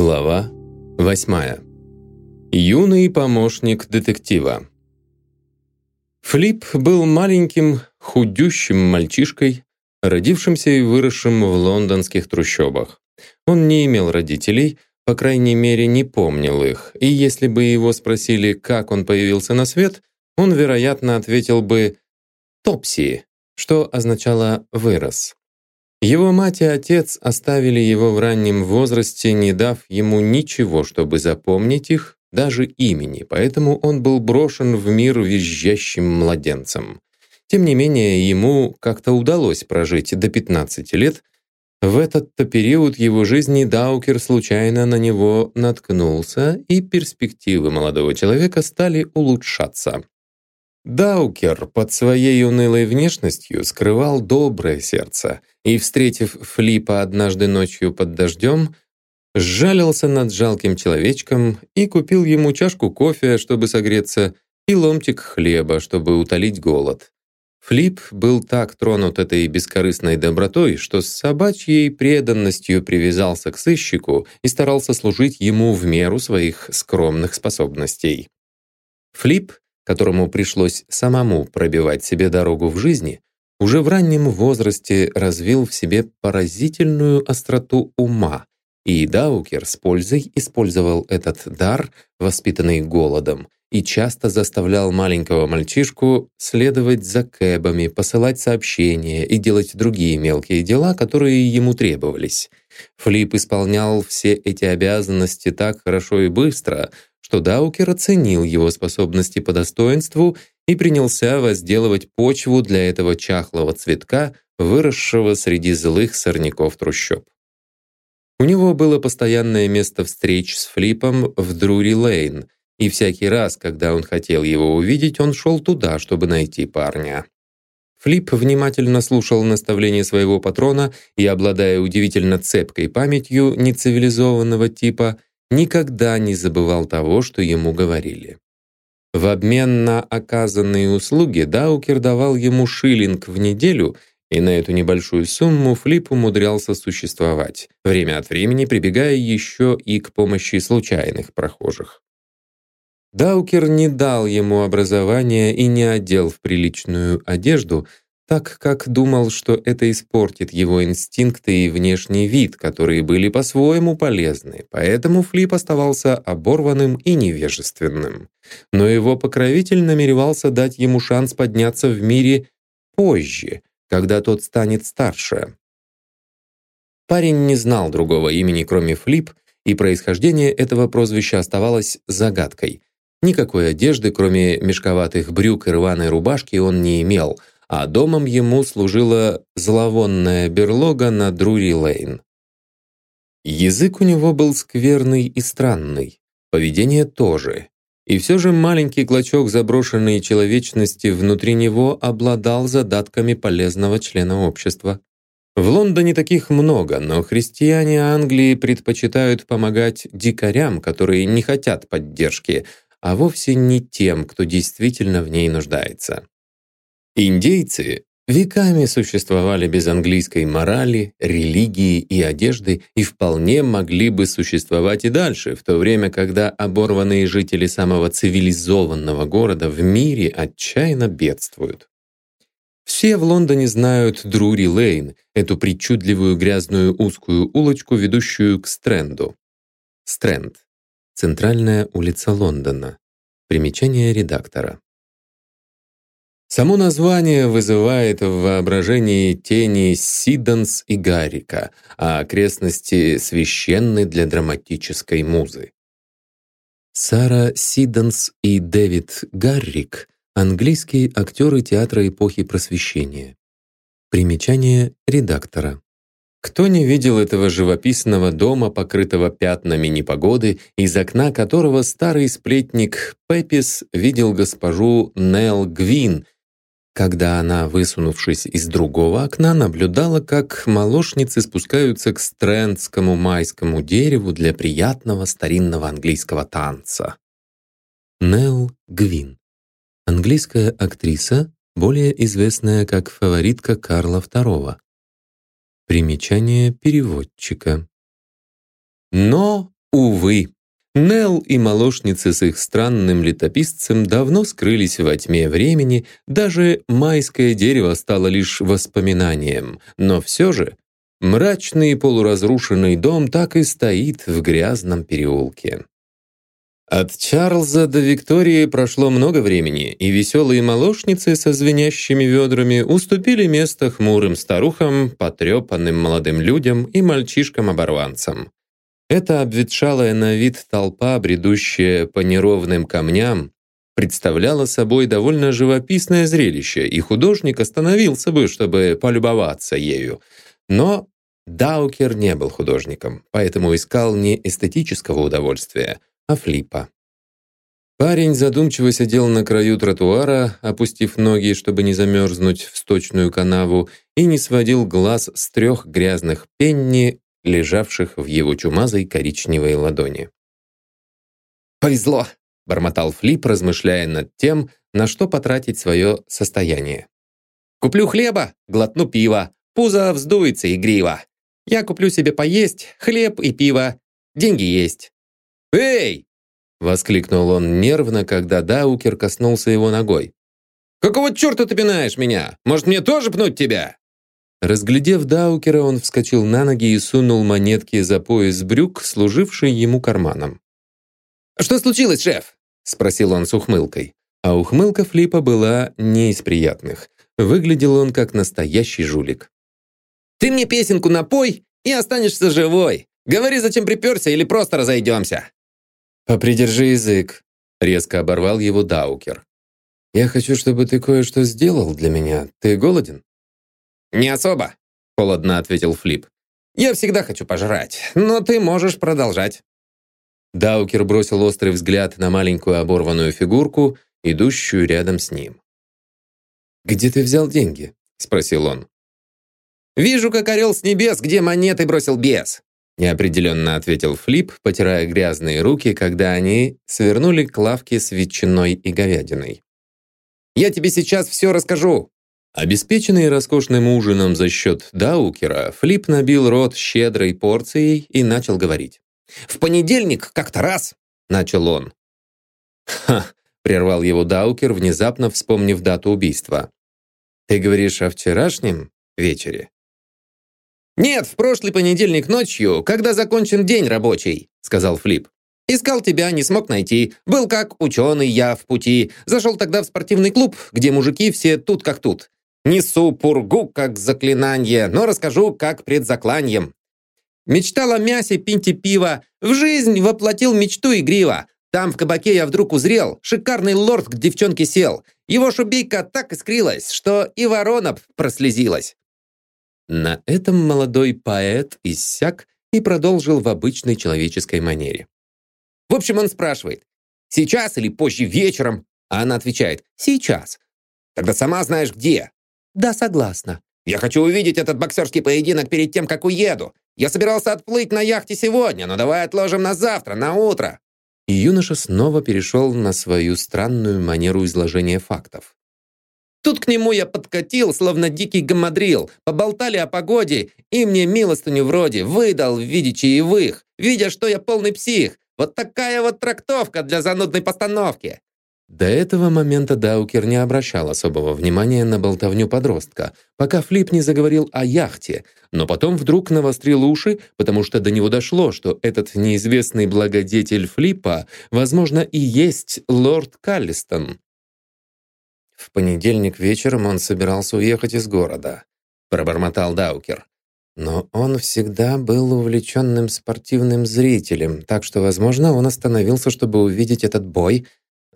Глава 8. Юный помощник детектива. Флип был маленьким, худющим мальчишкой, родившимся и выросшим в лондонских трущобах. Он не имел родителей, по крайней мере, не помнил их, и если бы его спросили, как он появился на свет, он, вероятно, ответил бы «Топси», что означало «вырос». Его мать и отец оставили его в раннем возрасте, не дав ему ничего, чтобы запомнить их, даже имени, поэтому он был брошен в мир визжащим младенцем. Тем не менее, ему как-то удалось прожить до 15 лет. В этот-то период его жизни Даукер случайно на него наткнулся, и перспективы молодого человека стали улучшаться. Даукер под своей унылой внешностью скрывал доброе сердце и, встретив Флипа однажды ночью под дождем, сжалился над жалким человечком и купил ему чашку кофе, чтобы согреться, и ломтик хлеба, чтобы утолить голод. Флип был так тронут этой бескорыстной добротой, что с собачьей преданностью привязался к сыщику и старался служить ему в меру своих скромных способностей. Флип — которому пришлось самому пробивать себе дорогу в жизни, уже в раннем возрасте развил в себе поразительную остроту ума, и Даукер с пользой использовал этот дар, воспитанный голодом, и часто заставлял маленького мальчишку следовать за кэбами, посылать сообщения и делать другие мелкие дела, которые ему требовались. Флип исполнял все эти обязанности так хорошо и быстро, что Даукер оценил его способности по достоинству и принялся возделывать почву для этого чахлого цветка, выросшего среди злых сорняков трущоб. У него было постоянное место встреч с Флипом в Друри-Лейн, и всякий раз, когда он хотел его увидеть, он шел туда, чтобы найти парня. Флип внимательно слушал наставления своего патрона и, обладая удивительно цепкой памятью нецивилизованного типа, никогда не забывал того, что ему говорили. В обмен на оказанные услуги Даукер давал ему шиллинг в неделю, и на эту небольшую сумму Флип умудрялся существовать, время от времени прибегая еще и к помощи случайных прохожих. Даукер не дал ему образования и не одел в приличную одежду, так как думал, что это испортит его инстинкты и внешний вид, которые были по-своему полезны, поэтому Флип оставался оборванным и невежественным. Но его покровитель намеревался дать ему шанс подняться в мире позже, когда тот станет старше. Парень не знал другого имени, кроме Флип, и происхождение этого прозвища оставалось загадкой. Никакой одежды, кроме мешковатых брюк и рваной рубашки, он не имел — а домом ему служила зловонная берлога на Друри-Лейн. Язык у него был скверный и странный, поведение тоже. И все же маленький клочок заброшенной человечности внутри него обладал задатками полезного члена общества. В Лондоне таких много, но христиане Англии предпочитают помогать дикарям, которые не хотят поддержки, а вовсе не тем, кто действительно в ней нуждается. Индейцы веками существовали без английской морали, религии и одежды и вполне могли бы существовать и дальше, в то время, когда оборванные жители самого цивилизованного города в мире отчаянно бедствуют. Все в Лондоне знают Друри-Лейн, эту причудливую грязную узкую улочку, ведущую к Стренду. Стренд. Центральная улица Лондона. Примечание редактора. Само название вызывает в воображении тени Сиденс и Гаррика, а окрестности священны для драматической музы. Сара Сиденс и Дэвид Гаррик — английские актеры театра эпохи Просвещения. Примечание редактора. Кто не видел этого живописного дома, покрытого пятнами непогоды, из окна которого старый сплетник Пепис видел госпожу Нел Гвин — когда она, высунувшись из другого окна, наблюдала, как молочницы спускаются к стрендскому майскому дереву для приятного старинного английского танца. Нелл Гвин. Английская актриса, более известная как фаворитка Карла II. Примечание переводчика. Но Увы, Нел и молочницы с их странным летописцем давно скрылись во тьме времени, даже майское дерево стало лишь воспоминанием, но все же мрачный полуразрушенный дом так и стоит в грязном переулке. От Чарльза до Виктории прошло много времени, и веселые молочницы со звенящими ведрами уступили место хмурым старухам, потрепанным молодым людям и мальчишкам-оборванцам. Эта обветшалая на вид толпа, бредущая по неровным камням, представляла собой довольно живописное зрелище, и художник остановился бы, чтобы полюбоваться ею. Но Даукер не был художником, поэтому искал не эстетического удовольствия, а флипа. Парень задумчиво сидел на краю тротуара, опустив ноги, чтобы не замерзнуть в сточную канаву, и не сводил глаз с трех грязных пенни, лежавших в его чумазой коричневой ладони. «Повезло!» — бормотал Флип, размышляя над тем, на что потратить свое состояние. «Куплю хлеба, глотну пива, пузо вздуется игриво. Я куплю себе поесть, хлеб и пиво. Деньги есть». «Эй!» — воскликнул он нервно, когда Даукер коснулся его ногой. «Какого черта ты пинаешь меня? Может, мне тоже пнуть тебя?» Разглядев Даукера, он вскочил на ноги и сунул монетки за пояс брюк, служивший ему карманом. «Что случилось, шеф?» — спросил он с ухмылкой. А ухмылка Флипа была не из приятных. Выглядел он как настоящий жулик. «Ты мне песенку напой и останешься живой. Говори, зачем приперся, или просто разойдемся». «Попридержи язык», — резко оборвал его Даукер. «Я хочу, чтобы ты кое-что сделал для меня. Ты голоден?» «Не особо», — холодно ответил Флип. «Я всегда хочу пожрать, но ты можешь продолжать». Даукер бросил острый взгляд на маленькую оборванную фигурку, идущую рядом с ним. «Где ты взял деньги?» — спросил он. «Вижу, как орел с небес, где монеты бросил бес», неопределенно ответил Флип, потирая грязные руки, когда они свернули к лавке с ветчиной и говядиной. «Я тебе сейчас все расскажу. Обеспеченный роскошным ужином за счет Даукера, Флип набил рот щедрой порцией и начал говорить. «В понедельник как-то раз!» — начал он. «Ха!» — прервал его Даукер, внезапно вспомнив дату убийства. «Ты говоришь о вчерашнем вечере?» «Нет, в прошлый понедельник ночью, когда закончен день рабочий», — сказал Флип. Искал тебя, не смог найти. Был как ученый я в пути. Зашел тогда в спортивный клуб, где мужики все тут как тут. Несу пургу, как заклинание, но расскажу, как пред закланием. Мечтал о мясе, пинте пива. В жизнь воплотил мечту игриво. Там в кабаке я вдруг узрел. Шикарный лорд к девчонке сел. Его шубейка так искрилась, что и ворона прослезилась. На этом молодой поэт иссяк и продолжил в обычной человеческой манере. В общем, он спрашивает, «Сейчас или позже вечером?» А она отвечает, «Сейчас». «Тогда сама знаешь где». «Да, согласна». «Я хочу увидеть этот боксерский поединок перед тем, как уеду. Я собирался отплыть на яхте сегодня, но давай отложим на завтра, на утро». И юноша снова перешел на свою странную манеру изложения фактов. Тут к нему я подкатил, словно дикий гамадрил. Поболтали о погоде, и мне милостыню вроде выдал в виде чаевых, видя, что я полный псих. Вот такая вот трактовка для занудной постановки. До этого момента Даукер не обращал особого внимания на болтовню подростка, пока Флип не заговорил о яхте, но потом вдруг навострил уши, потому что до него дошло, что этот неизвестный благодетель Флипа, возможно, и есть лорд Каллистон. В понедельник вечером он собирался уехать из города, пробормотал Даукер. Но он всегда был увлеченным спортивным зрителем, так что, возможно, он остановился, чтобы увидеть этот бой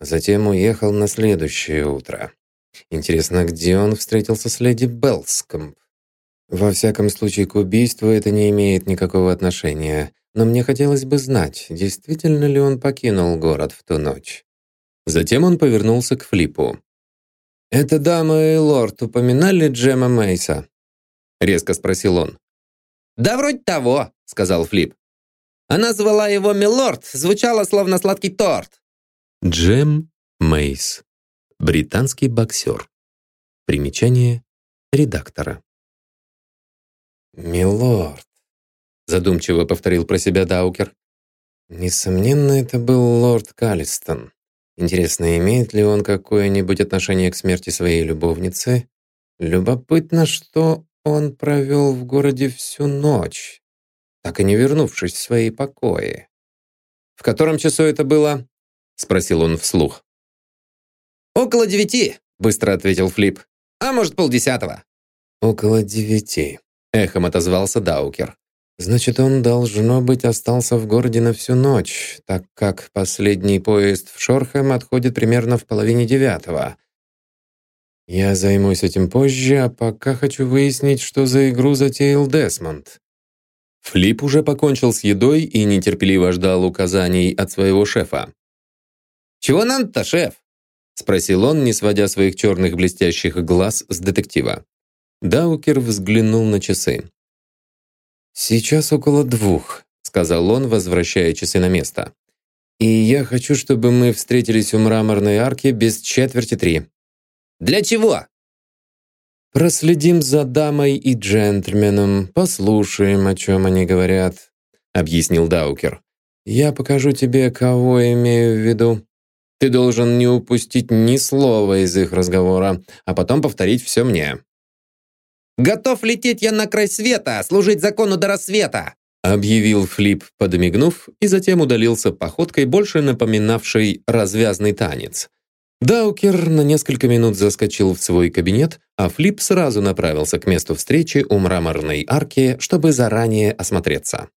Затем уехал на следующее утро. Интересно, где он встретился с леди Белскомп? Во всяком случае, к убийству это не имеет никакого отношения, но мне хотелось бы знать, действительно ли он покинул город в ту ночь. Затем он повернулся к Флипу. «Это дама и лорд упоминали Джема Мейса?» Резко спросил он. «Да вроде того», — сказал Флип. «Она звала его Милорд, звучало словно сладкий торт. Джем Мейс. Британский боксер. Примечание редактора. «Милорд», — задумчиво повторил про себя Даукер. Несомненно, это был лорд Каллистон. Интересно, имеет ли он какое-нибудь отношение к смерти своей любовницы? Любопытно, что он провел в городе всю ночь, так и не вернувшись в свои покои. «В котором часу это было?» — спросил он вслух. «Около девяти», — быстро ответил Флип. «А может, полдесятого». «Около девяти», — эхом отозвался Даукер. «Значит, он, должно быть, остался в городе на всю ночь, так как последний поезд в Шорхэм отходит примерно в половине девятого. Я займусь этим позже, а пока хочу выяснить, что за игру затеял Десмонд». Флип уже покончил с едой и нетерпеливо ждал указаний от своего шефа. «Чего нам-то, шеф?» спросил он, не сводя своих черных блестящих глаз с детектива. Даукер взглянул на часы. «Сейчас около двух», — сказал он, возвращая часы на место. «И я хочу, чтобы мы встретились у мраморной арки без четверти три». «Для чего?» «Проследим за дамой и джентльменом, послушаем, о чем они говорят», — объяснил Даукер. «Я покажу тебе, кого имею в виду. Ты должен не упустить ни слова из их разговора, а потом повторить все мне». «Готов лететь я на край света, служить закону до рассвета!» объявил Флип, подмигнув, и затем удалился походкой, больше напоминавшей развязный танец. Даукер на несколько минут заскочил в свой кабинет, а Флип сразу направился к месту встречи у мраморной арки, чтобы заранее осмотреться.